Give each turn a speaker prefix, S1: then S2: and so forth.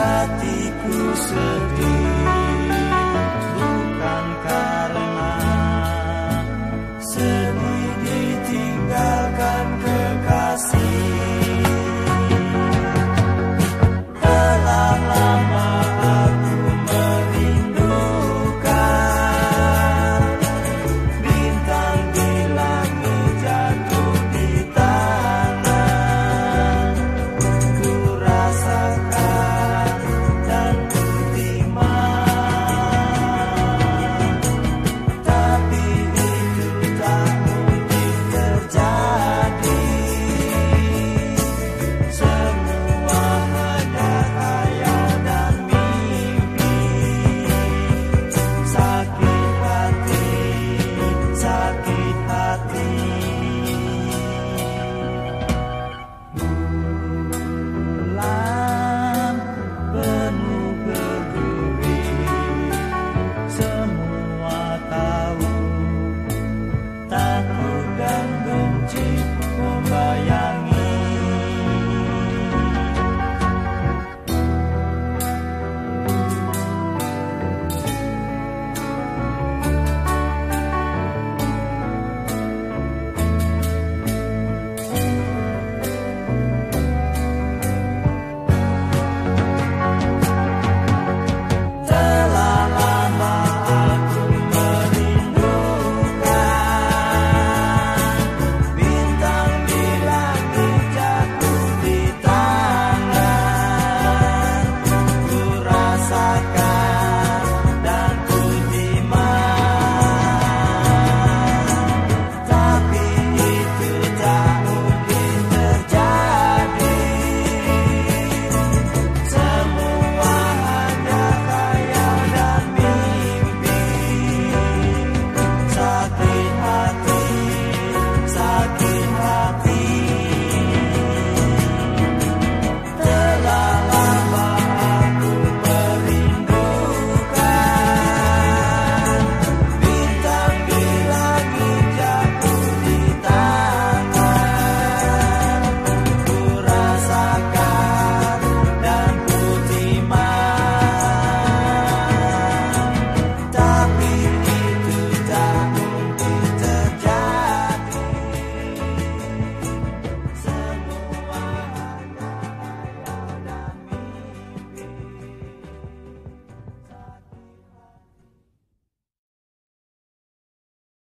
S1: hatiku sedih.